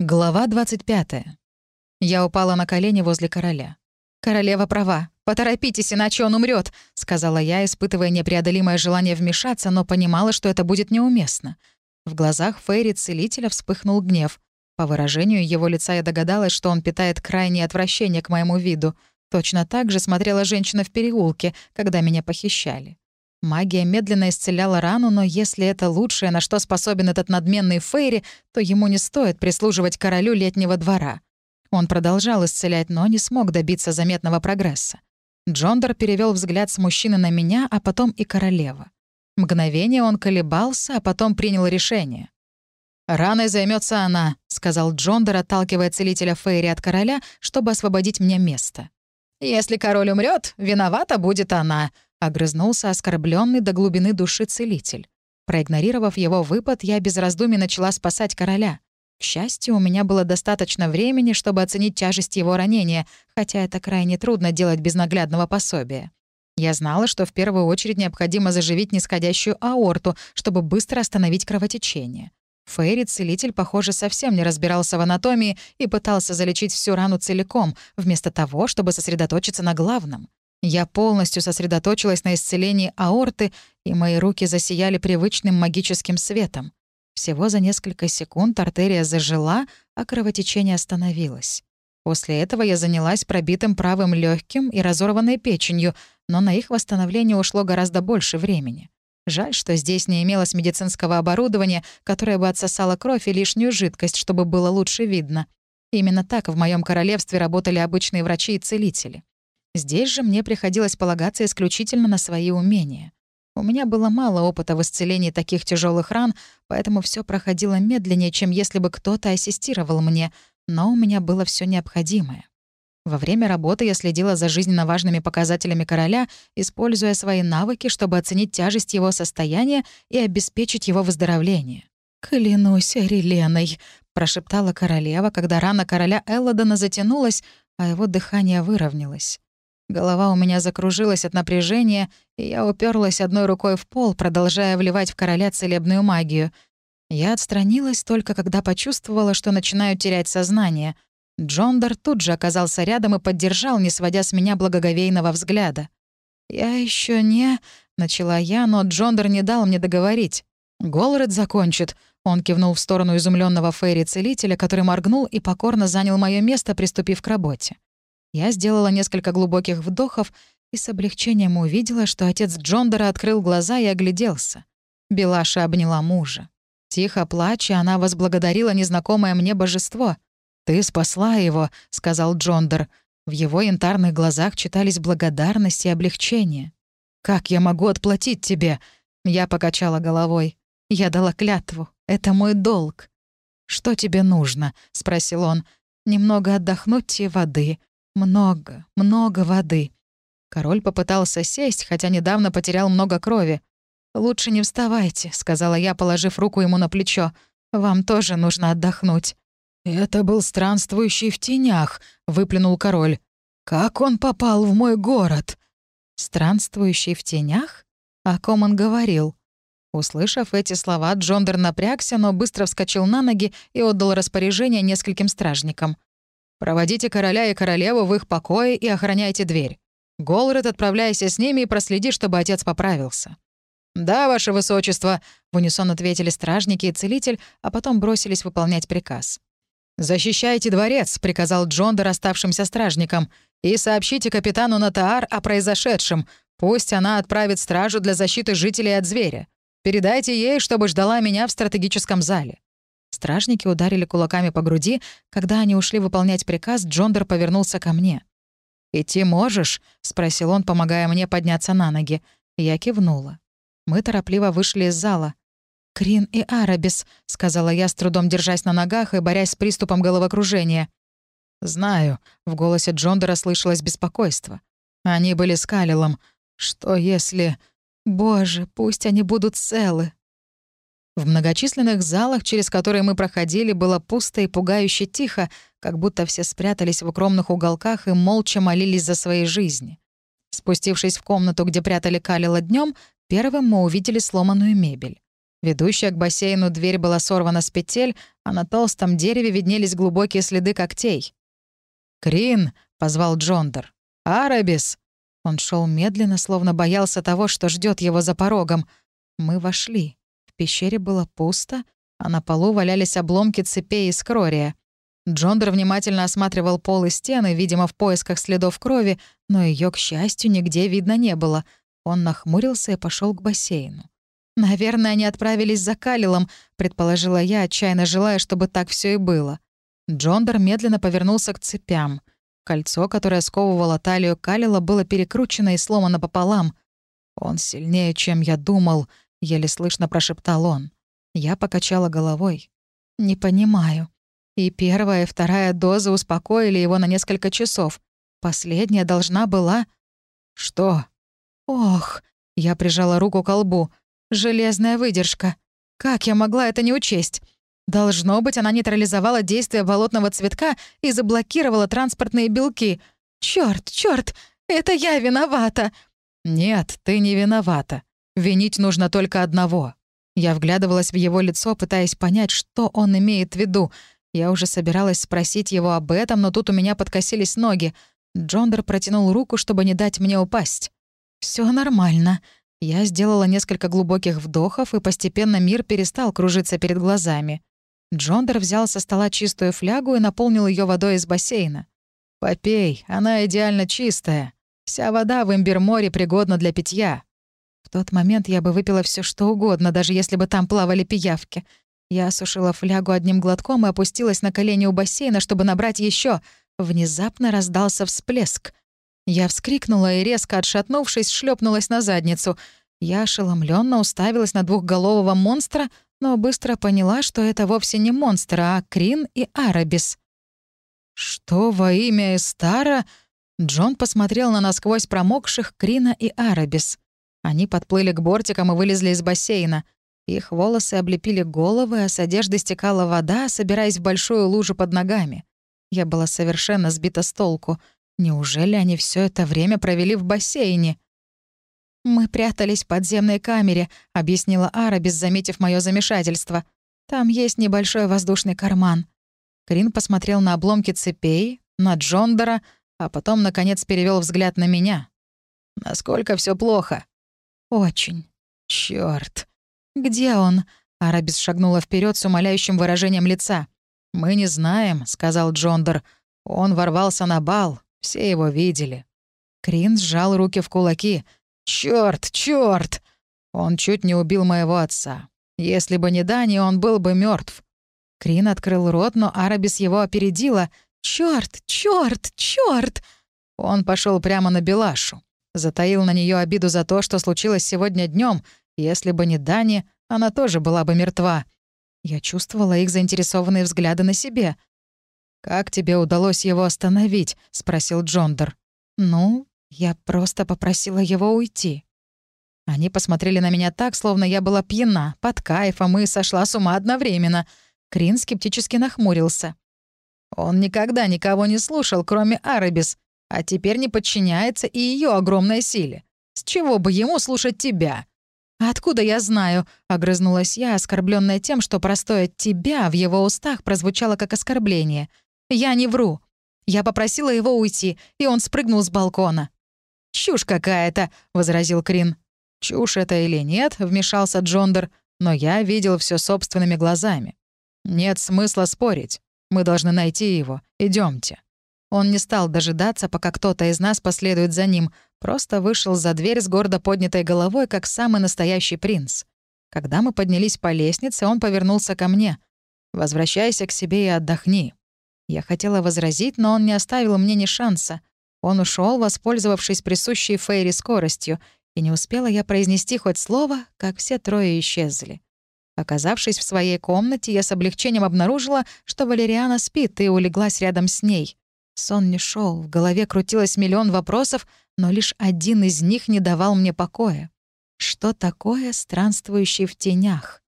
Глава 25. Я упала на колени возле короля. «Королева права. Поторопитесь, иначе он умрет, сказала я, испытывая непреодолимое желание вмешаться, но понимала, что это будет неуместно. В глазах Фейри-целителя вспыхнул гнев. По выражению его лица я догадалась, что он питает крайнее отвращение к моему виду. Точно так же смотрела женщина в переулке, когда меня похищали. Магия медленно исцеляла рану, но если это лучшее, на что способен этот надменный Фейри, то ему не стоит прислуживать королю летнего двора. Он продолжал исцелять, но не смог добиться заметного прогресса. Джондор перевел взгляд с мужчины на меня, а потом и королева. Мгновение он колебался, а потом принял решение. «Раной займется она», — сказал Джондор, отталкивая целителя Фейри от короля, чтобы освободить мне место. «Если король умрет, виновата будет она», Огрызнулся оскорбленный до глубины души целитель. Проигнорировав его выпад, я без раздумий начала спасать короля. К счастью, у меня было достаточно времени, чтобы оценить тяжесть его ранения, хотя это крайне трудно делать без наглядного пособия. Я знала, что в первую очередь необходимо заживить нисходящую аорту, чтобы быстро остановить кровотечение. Фейри-целитель, похоже, совсем не разбирался в анатомии и пытался залечить всю рану целиком, вместо того, чтобы сосредоточиться на главном. Я полностью сосредоточилась на исцелении аорты, и мои руки засияли привычным магическим светом. Всего за несколько секунд артерия зажила, а кровотечение остановилось. После этого я занялась пробитым правым легким и разорванной печенью, но на их восстановление ушло гораздо больше времени. Жаль, что здесь не имелось медицинского оборудования, которое бы отсосало кровь и лишнюю жидкость, чтобы было лучше видно. Именно так в моем королевстве работали обычные врачи и целители. Здесь же мне приходилось полагаться исключительно на свои умения. У меня было мало опыта в исцелении таких тяжелых ран, поэтому все проходило медленнее, чем если бы кто-то ассистировал мне, но у меня было все необходимое. Во время работы я следила за жизненно важными показателями короля, используя свои навыки, чтобы оценить тяжесть его состояния и обеспечить его выздоровление. «Клянусь Реленой», — прошептала королева, когда рана короля Элладона затянулась, а его дыхание выровнялось. Голова у меня закружилась от напряжения, и я уперлась одной рукой в пол, продолжая вливать в короля целебную магию. Я отстранилась только когда почувствовала, что начинаю терять сознание. Джондор тут же оказался рядом и поддержал, не сводя с меня благоговейного взгляда. «Я еще не...» — начала я, но Джондор не дал мне договорить. «Голред закончит», — он кивнул в сторону изумленного Фейри-целителя, который моргнул и покорно занял мое место, приступив к работе. Я сделала несколько глубоких вдохов и с облегчением увидела, что отец Джондора открыл глаза и огляделся. Белаша обняла мужа. Тихо плача, она возблагодарила незнакомое мне божество. «Ты спасла его», — сказал Джондор. В его янтарных глазах читались благодарность и облегчение. «Как я могу отплатить тебе?» Я покачала головой. «Я дала клятву. Это мой долг». «Что тебе нужно?» — спросил он. «Немного отдохнуть и воды. Много, много воды. Король попытался сесть, хотя недавно потерял много крови. «Лучше не вставайте», — сказала я, положив руку ему на плечо. «Вам тоже нужно отдохнуть». «Это был странствующий в тенях», — выплюнул король. «Как он попал в мой город?» «Странствующий в тенях? О ком он говорил?» Услышав эти слова, Джондер напрягся, но быстро вскочил на ноги и отдал распоряжение нескольким стражникам. Проводите короля и королеву в их покое и охраняйте дверь. Голред, отправляйся с ними и проследи, чтобы отец поправился». «Да, ваше высочество», — в унисон ответили стражники и целитель, а потом бросились выполнять приказ. «Защищайте дворец», — приказал Джондер оставшимся стражникам, «и сообщите капитану Натаар о произошедшем. Пусть она отправит стражу для защиты жителей от зверя. Передайте ей, чтобы ждала меня в стратегическом зале. Стражники ударили кулаками по груди. Когда они ушли выполнять приказ, Джондер повернулся ко мне. «Идти можешь?» — спросил он, помогая мне подняться на ноги. Я кивнула. Мы торопливо вышли из зала. «Крин и Арабис», — сказала я, с трудом держась на ногах и борясь с приступом головокружения. «Знаю», — в голосе Джондера слышалось беспокойство. «Они были с Калилом. Что если...» «Боже, пусть они будут целы, в многочисленных залах, через которые мы проходили, было пусто и пугающе тихо, как будто все спрятались в укромных уголках и молча молились за свои жизни. Спустившись в комнату, где прятали Калила днем, первым мы увидели сломанную мебель. Ведущая к бассейну дверь была сорвана с петель, а на толстом дереве виднелись глубокие следы когтей. «Крин!» — позвал Джондер. «Арабис!» Он шел медленно, словно боялся того, что ждет его за порогом. Мы вошли. В пещере было пусто, а на полу валялись обломки цепей из крория. Джондер внимательно осматривал пол и стены, видимо, в поисках следов крови, но ее, к счастью, нигде видно не было. Он нахмурился и пошел к бассейну. «Наверное, они отправились за Калилом», — предположила я, отчаянно желая, чтобы так все и было. Джондер медленно повернулся к цепям. Кольцо, которое сковывало талию Калила, было перекручено и сломано пополам. «Он сильнее, чем я думал», — еле слышно прошептал он. Я покачала головой. «Не понимаю». И первая и вторая дозы успокоили его на несколько часов. Последняя должна была... «Что?» «Ох!» — я прижала руку к колбу. Железная выдержка. Как я могла это не учесть? Должно быть, она нейтрализовала действие болотного цветка и заблокировала транспортные белки. Чёрт, чёрт, это я виновата. Нет, ты не виновата. Винить нужно только одного. Я вглядывалась в его лицо, пытаясь понять, что он имеет в виду. Я уже собиралась спросить его об этом, но тут у меня подкосились ноги. Джондер протянул руку, чтобы не дать мне упасть. Все нормально», я сделала несколько глубоких вдохов, и постепенно мир перестал кружиться перед глазами. Джондер взял со стола чистую флягу и наполнил ее водой из бассейна. «Попей, она идеально чистая. Вся вода в Имберморе пригодна для питья». Тот момент я бы выпила все что угодно, даже если бы там плавали пиявки. Я осушила флягу одним глотком и опустилась на колени у бассейна, чтобы набрать еще. Внезапно раздался всплеск — я вскрикнула и, резко отшатнувшись, шлепнулась на задницу. Я ошеломленно уставилась на двухголового монстра, но быстро поняла, что это вовсе не монстр, а Крин и Арабис. «Что во имя Эстара?» Джон посмотрел на насквозь промокших Крина и Арабис. Они подплыли к бортикам и вылезли из бассейна. Их волосы облепили головы, а с одежды стекала вода, собираясь в большую лужу под ногами. Я была совершенно сбита с толку — Неужели они все это время провели в бассейне? «Мы прятались в подземной камере», — объяснила Арабис, заметив мое замешательство. «Там есть небольшой воздушный карман». Крин посмотрел на обломки цепей, на Джондора, а потом, наконец, перевел взгляд на меня. «Насколько все плохо?» «Очень. Черт. Где он?» Арабис шагнула вперед с умоляющим выражением лица. «Мы не знаем», — сказал Джондор. «Он ворвался на бал. Все его видели. Крин сжал руки в кулаки. «Чёрт, чёрт!» Он чуть не убил моего отца. Если бы не Дани, он был бы мертв. Крин открыл рот, но Арабис его опередила. «Чёрт, чёрт, чёрт!» Он пошел прямо на Белашу. Затаил на нее обиду за то, что случилось сегодня днем. Если бы не Дани, она тоже была бы мертва. Я чувствовала их заинтересованные взгляды на себе. «Как тебе удалось его остановить?» — спросил Джондер. «Ну, я просто попросила его уйти». Они посмотрели на меня так, словно я была пьяна, под кайфом и сошла с ума одновременно. Крин скептически нахмурился. Он никогда никого не слушал, кроме Арабис, а теперь не подчиняется и ее огромной силе. С чего бы ему слушать тебя? «Откуда я знаю?» — огрызнулась я, оскорбленная тем, что простое «тебя» в его устах прозвучало как оскорбление — я не вру. Я попросила его уйти, и он спрыгнул с балкона. «Чушь какая-то», — возразил Крин. «Чушь это или нет», — вмешался Джондер, «но я видел все собственными глазами. Нет смысла спорить. Мы должны найти его. Идемте. Он не стал дожидаться, пока кто-то из нас последует за ним, просто вышел за дверь с гордо поднятой головой, как самый настоящий принц. Когда мы поднялись по лестнице, он повернулся ко мне. «Возвращайся к себе и отдохни. Я хотела возразить, но он не оставил мне ни шанса. Он ушел, воспользовавшись присущей Фейри скоростью, и не успела я произнести хоть слово, как все трое исчезли. Оказавшись в своей комнате, я с облегчением обнаружила, что Валериана спит и улеглась рядом с ней. Сон не шел, в голове крутилось миллион вопросов, но лишь один из них не давал мне покоя. Что такое странствующий в тенях?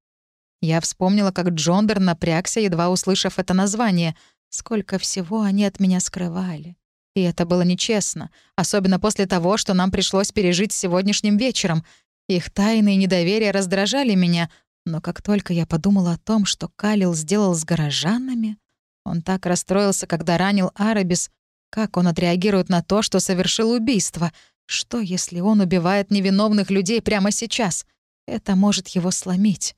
Я вспомнила, как Джондер напрягся, едва услышав это название — Сколько всего они от меня скрывали. И это было нечестно, особенно после того, что нам пришлось пережить сегодняшним вечером. Их тайны и недоверие раздражали меня, Но как только я подумала о том, что Калил сделал с горожанами, он так расстроился, когда ранил Арабис, как он отреагирует на то, что совершил убийство? Что, если он убивает невиновных людей прямо сейчас? Это может его сломить.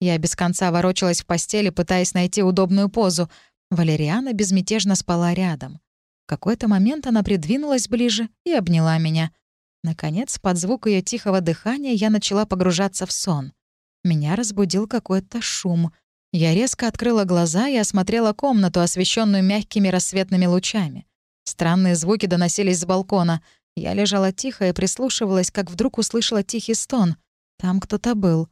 Я без конца ворочалась в постели, пытаясь найти удобную позу. Валериана безмятежно спала рядом. В какой-то момент она придвинулась ближе и обняла меня. Наконец, под звук ее тихого дыхания я начала погружаться в сон. Меня разбудил какой-то шум. Я резко открыла глаза и осмотрела комнату, освещенную мягкими рассветными лучами. Странные звуки доносились с балкона. Я лежала тихо и прислушивалась, как вдруг услышала тихий стон. Там кто-то был.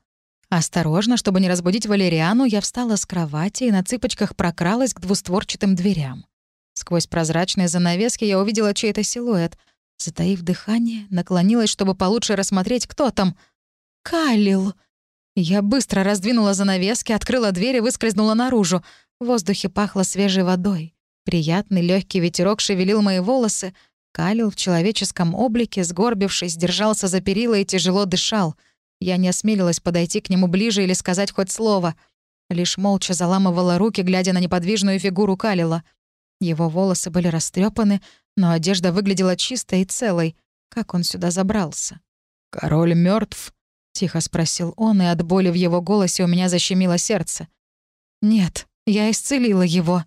Осторожно, чтобы не разбудить Валериану, я встала с кровати и на цыпочках прокралась к двустворчатым дверям. Сквозь прозрачные занавески я увидела чей-то силуэт. Затаив дыхание, наклонилась, чтобы получше рассмотреть, кто там. «Калил!» Я быстро раздвинула занавески, открыла дверь и выскользнула наружу. В воздухе пахло свежей водой. Приятный легкий ветерок шевелил мои волосы. Калил в человеческом облике, сгорбившись, держался за перила и тяжело дышал. Я не осмелилась подойти к нему ближе или сказать хоть слово. Лишь молча заламывала руки, глядя на неподвижную фигуру Калила. Его волосы были растрепаны, но одежда выглядела чистой и целой. Как он сюда забрался? «Король мертв, Тихо спросил он, и от боли в его голосе у меня защемило сердце. «Нет, я исцелила его».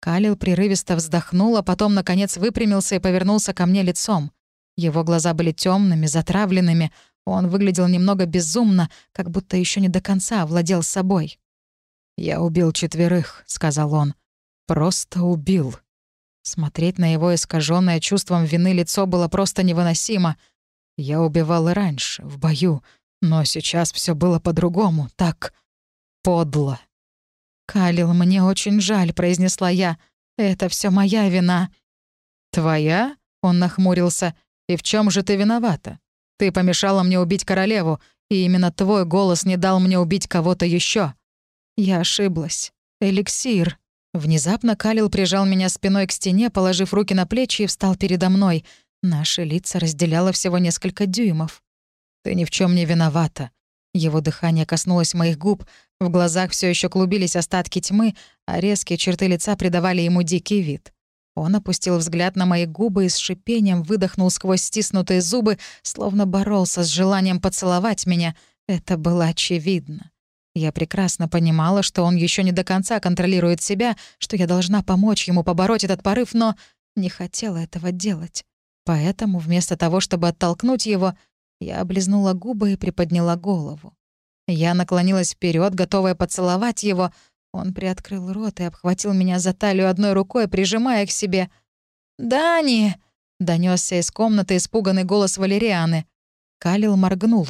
Калил прерывисто вздохнул, а потом, наконец, выпрямился и повернулся ко мне лицом. Его глаза были темными, затравленными. Он выглядел немного безумно, как будто еще не до конца овладел собой. «Я убил четверых», — сказал он. «Просто убил». Смотреть на его искаженное чувством вины лицо было просто невыносимо. Я убивал и раньше, в бою, но сейчас все было по-другому, так подло. «Калил, мне очень жаль», — произнесла я. «Это все моя вина». «Твоя?» — он нахмурился. «И в чем же ты виновата? Ты помешала мне убить королеву, и именно твой голос не дал мне убить кого-то еще. Я ошиблась. Эликсир». Внезапно Калил прижал меня спиной к стене, положив руки на плечи и встал передо мной. Наши лица разделяло всего несколько дюймов. Ты ни в чем не виновата. Его дыхание коснулось моих губ, в глазах все еще клубились остатки тьмы, а резкие черты лица придавали ему дикий вид. Он опустил взгляд на мои губы и с шипением выдохнул сквозь стиснутые зубы, словно боролся с желанием поцеловать меня. Это было очевидно. Я прекрасно понимала, что он еще не до конца контролирует себя, что я должна помочь ему побороть этот порыв, но не хотела этого делать. Поэтому вместо того, чтобы оттолкнуть его, я облизнула губы и приподняла голову. Я наклонилась вперед, готовая поцеловать его. Он приоткрыл рот и обхватил меня за талию одной рукой, прижимая к себе. «Дани!» — донесся из комнаты испуганный голос Валерианы. Калил моргнул.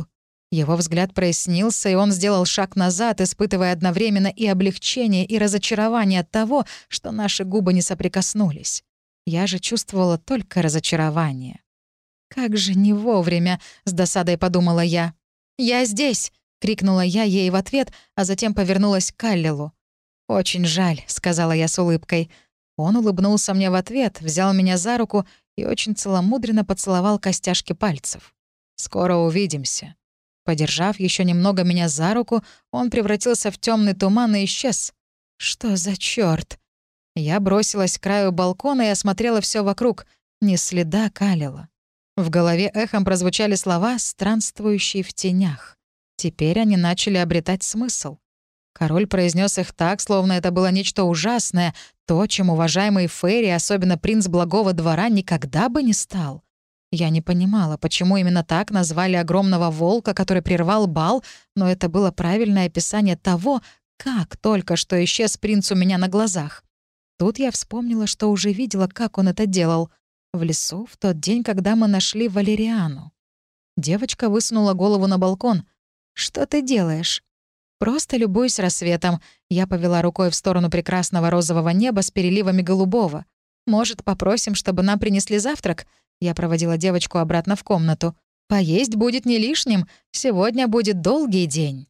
Его взгляд прояснился, и он сделал шаг назад, испытывая одновременно и облегчение, и разочарование от того, что наши губы не соприкоснулись. Я же чувствовала только разочарование. «Как же не вовремя!» — с досадой подумала я. «Я здесь!» — крикнула я ей в ответ, а затем повернулась к Каллилу. «Очень жаль», — сказала я с улыбкой. Он улыбнулся мне в ответ, взял меня за руку и очень целомудренно поцеловал костяшки пальцев. «Скоро увидимся». Подержав еще немного меня за руку, он превратился в темный туман и исчез. «Что за черт? Я бросилась к краю балкона и осмотрела все вокруг. Ни следа калила. В голове эхом прозвучали слова «странствующие в тенях». Теперь они начали обретать смысл. Король произнес их так, словно это было нечто ужасное, то, чем уважаемый Ферри, особенно принц благого двора, никогда бы не стал. Я не понимала, почему именно так назвали огромного волка, который прервал бал, но это было правильное описание того, как только что исчез принц у меня на глазах. Тут я вспомнила, что уже видела, как он это делал — в лесу в тот день, когда мы нашли Валериану. Девочка высунула голову на балкон. «Что ты делаешь?» «Просто любуюсь рассветом». Я повела рукой в сторону прекрасного розового неба с переливами голубого. «Может, попросим, чтобы нам принесли завтрак?» Я проводила девочку обратно в комнату. «Поесть будет не лишним. Сегодня будет долгий день».